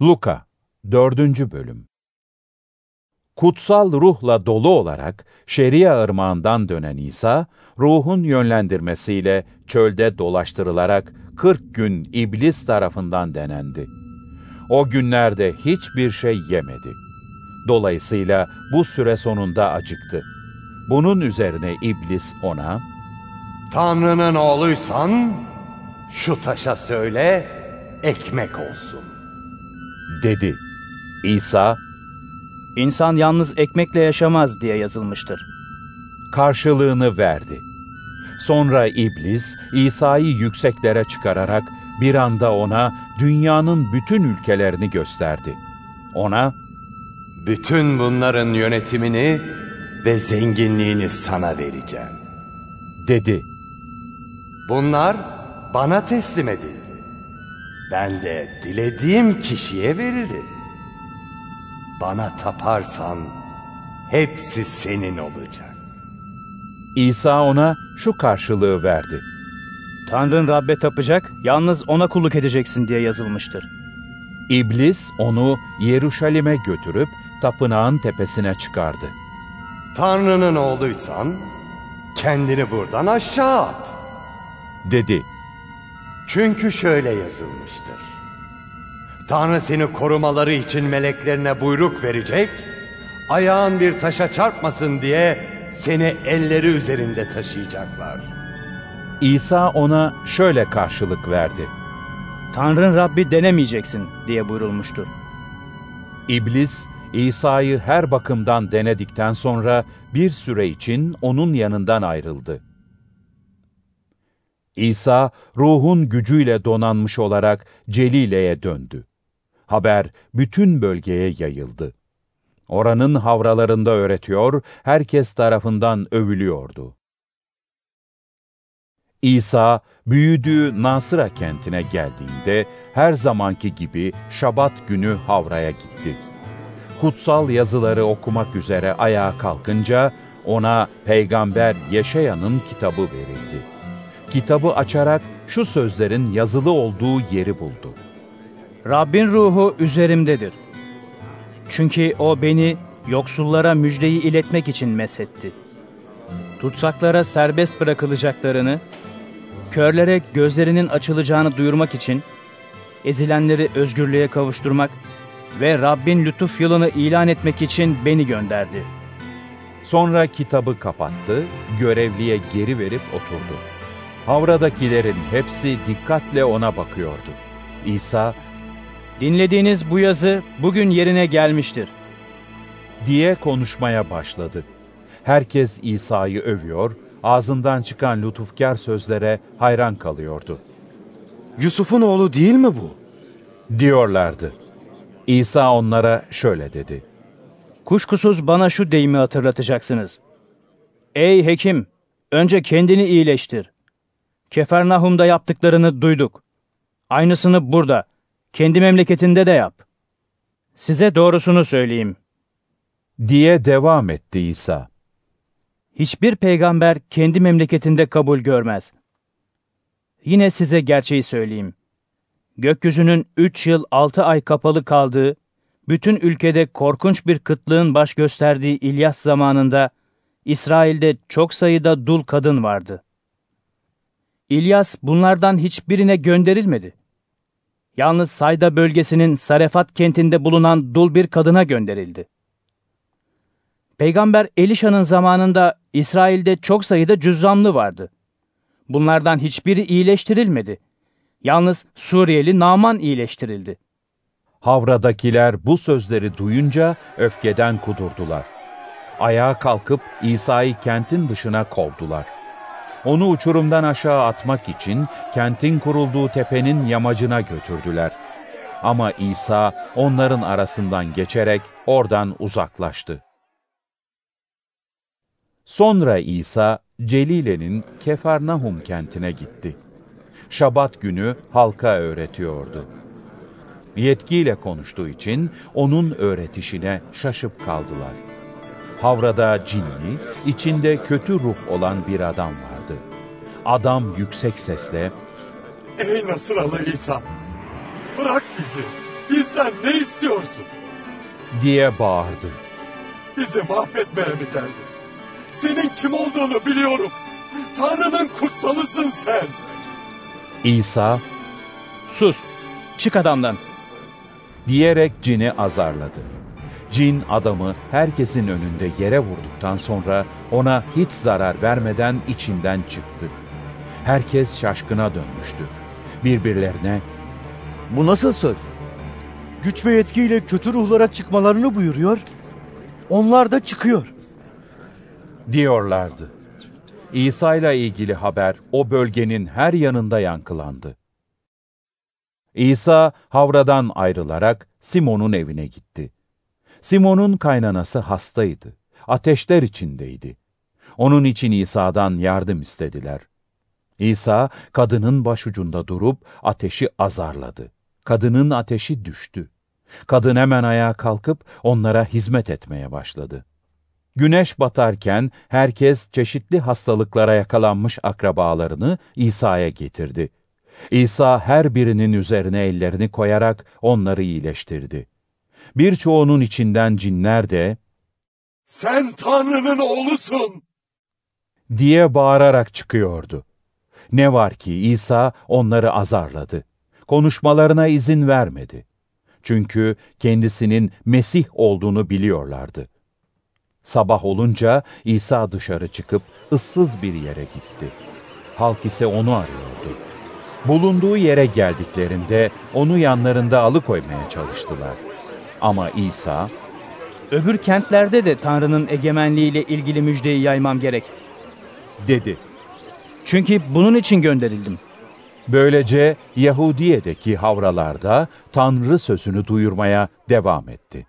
Luka 4. Bölüm Kutsal ruhla dolu olarak Şeria ırmağından dönen İsa, ruhun yönlendirmesiyle çölde dolaştırılarak 40 gün iblis tarafından denendi. O günlerde hiçbir şey yemedi. Dolayısıyla bu süre sonunda acıktı. Bunun üzerine iblis ona, Tanrı'nın oğluysan şu taşa söyle ekmek olsun. Dedi. İsa, İnsan yalnız ekmekle yaşamaz diye yazılmıştır. karşılığını verdi. Sonra iblis İsa'yı yükseklere çıkararak bir anda ona dünyanın bütün ülkelerini gösterdi. Ona Bütün bunların yönetimini ve zenginliğini sana vereceğim. dedi. Bunlar bana teslim edildi. Ben de dilediğim kişiye veririm. Bana taparsan hepsi senin olacak. İsa ona şu karşılığı verdi. Tanrın Rabbe tapacak, yalnız ona kulluk edeceksin diye yazılmıştır. İblis onu Yeruşalim'e götürüp tapınağın tepesine çıkardı. Tanrı'nın oğluysan kendini buradan aşağı at. Dedi. Çünkü şöyle yazılmıştır. Tanrı seni korumaları için meleklerine buyruk verecek, ayağın bir taşa çarpmasın diye seni elleri üzerinde taşıyacaklar. İsa ona şöyle karşılık verdi. Tanrın Rabbi denemeyeceksin diye buyurulmuştur. İblis, İsa'yı her bakımdan denedikten sonra bir süre için onun yanından ayrıldı. İsa, ruhun gücüyle donanmış olarak Celile'ye döndü. Haber bütün bölgeye yayıldı. Oranın havralarında öğretiyor, herkes tarafından övülüyordu. İsa, büyüdüğü Nasıra kentine geldiğinde her zamanki gibi Şabat günü Havra'ya gitti. Kutsal yazıları okumak üzere ayağa kalkınca ona Peygamber Yeşaya'nın kitabı verildi. Kitabı açarak şu sözlerin yazılı olduğu yeri buldu. Rabbin ruhu üzerimdedir. Çünkü o beni yoksullara müjdeyi iletmek için mesetti. Tutsaklara serbest bırakılacaklarını, körlere gözlerinin açılacağını duyurmak için, ezilenleri özgürlüğe kavuşturmak ve Rabbin lütuf yılını ilan etmek için beni gönderdi. Sonra kitabı kapattı, görevliye geri verip oturdu. Havradakilerin hepsi dikkatle ona bakıyordu. İsa Dinlediğiniz bu yazı bugün yerine gelmiştir. diye konuşmaya başladı. Herkes İsa'yı övüyor, ağzından çıkan lütufkar sözlere hayran kalıyordu. Yusuf'un oğlu değil mi bu? Diyorlardı. İsa onlara şöyle dedi. Kuşkusuz bana şu deyimi hatırlatacaksınız. Ey hekim, önce kendini iyileştir. Kefernahum'da yaptıklarını duyduk. Aynısını burada, kendi memleketinde de yap. Size doğrusunu söyleyeyim. Diye devam etti İsa. Hiçbir peygamber kendi memleketinde kabul görmez. Yine size gerçeği söyleyeyim. Gökyüzünün üç yıl altı ay kapalı kaldığı, bütün ülkede korkunç bir kıtlığın baş gösterdiği İlyas zamanında, İsrail'de çok sayıda dul kadın vardı. İlyas bunlardan hiçbirine gönderilmedi. Yalnız Sayda bölgesinin Sarefat kentinde bulunan dul bir kadına gönderildi. Peygamber Elişa'nın zamanında İsrail'de çok sayıda cüzzamlı vardı. Bunlardan hiçbiri iyileştirilmedi. Yalnız Suriyeli Naman iyileştirildi. Havradakiler bu sözleri duyunca öfkeden kudurdular. Ayağa kalkıp İsa'yı kentin dışına kovdular. Onu uçurumdan aşağı atmak için kentin kurulduğu tepenin yamacına götürdüler. Ama İsa onların arasından geçerek oradan uzaklaştı. Sonra İsa Celile'nin Kefarnahum kentine gitti. Şabat günü halka öğretiyordu. Yetkiyle konuştuğu için onun öğretişine şaşıp kaldılar. Havrada cinli, içinde kötü ruh olan bir adam vardı. Adam yüksek sesle, Ey Nasıralı İsa! Bırak bizi! Bizden ne istiyorsun? diye bağırdı. Bizi mahvetmeye mi geldin? Senin kim olduğunu biliyorum. Tanrı'nın kutsalısın sen. İsa Sus, çık adamdan. diyerek cini azarladı. Cin adamı herkesin önünde yere vurduktan sonra ona hiç zarar vermeden içinden çıktı. Herkes şaşkına dönmüştü. Birbirlerine Bu nasıl söz? Güç ve yetkiyle kötü ruhlara çıkmalarını buyuruyor. Onlar da çıkıyor. diyorlardı. İsa ile ilgili haber o bölgenin her yanında yankılandı. İsa havradan ayrılarak Simon'un evine gitti. Simon'un kaynanası hastaydı. Ateşler içindeydi. Onun için İsa'dan yardım istediler. İsa kadının başucunda durup ateşi azarladı. Kadının ateşi düştü. Kadın hemen ayağa kalkıp onlara hizmet etmeye başladı. Güneş batarken herkes çeşitli hastalıklara yakalanmış akrabalarını İsa'ya getirdi. İsa her birinin üzerine ellerini koyarak onları iyileştirdi. Birçoğunun içinden cinler de Sen Tanrı'nın oğlusun. diye bağırarak çıkıyordu. Ne var ki İsa onları azarladı. Konuşmalarına izin vermedi. Çünkü kendisinin Mesih olduğunu biliyorlardı. Sabah olunca İsa dışarı çıkıp ıssız bir yere gitti. Halk ise onu arıyordu. Bulunduğu yere geldiklerinde onu yanlarında alıkoymaya çalıştılar. Ama İsa, Öbür kentlerde de Tanrı'nın egemenliğiyle ilgili müjdeyi yaymam gerek. dedi. Çünkü bunun için gönderildim. Böylece Yahudiye'deki havralarda Tanrı sözünü duyurmaya devam etti.